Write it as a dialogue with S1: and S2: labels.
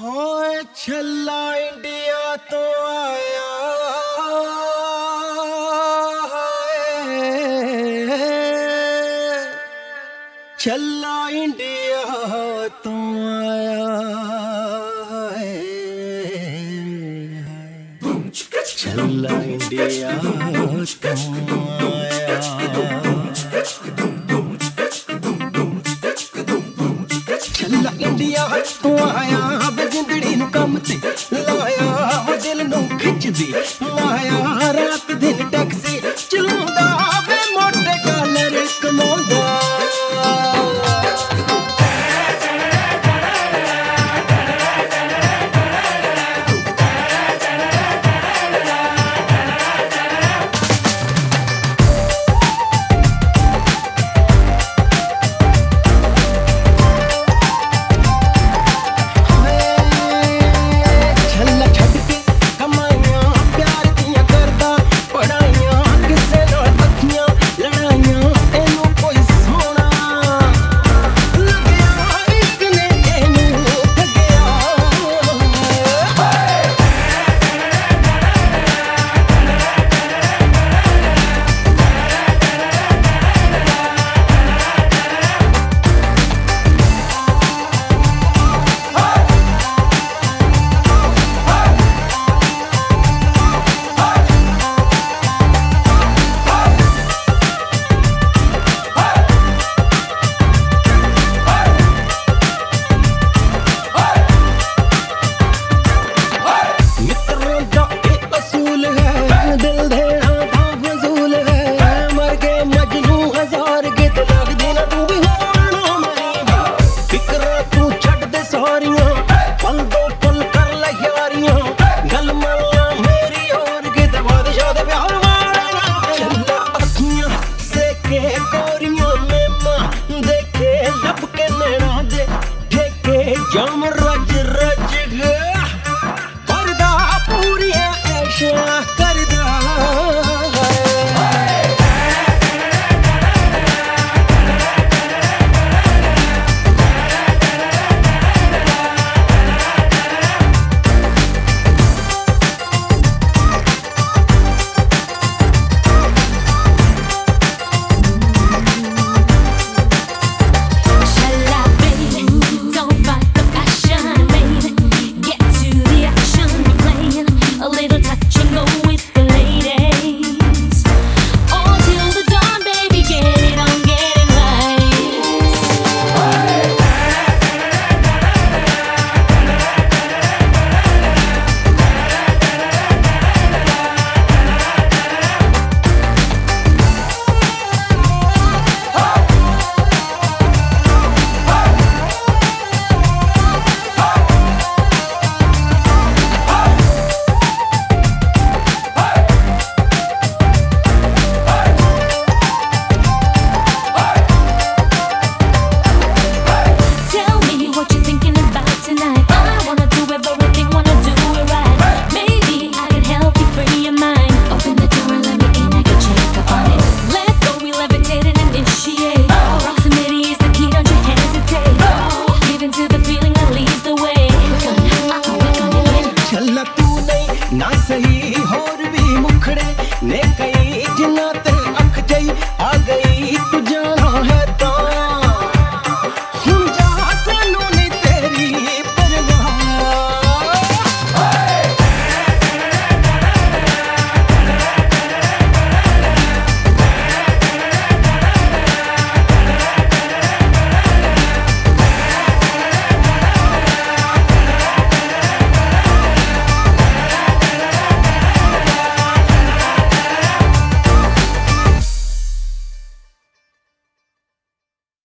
S1: ਹੋਏ ਛੱਲਾ ਇੰਡੀਆ ਤੋਂ ਆਇਆ ਛੱਲਾ ਇੰਡੀਆ ਤੋਂ ਆਇਆ ਛੱਲਾ ਇੰਡੀਆ ਤੋਂ ਆਇਆ ਛੱਲਾ ਇੰਡੀਆ ਤੋਂ ਆਇਆ
S2: చింది లోయ దిల్ ను
S1: ఖించది ठेके जम रज रे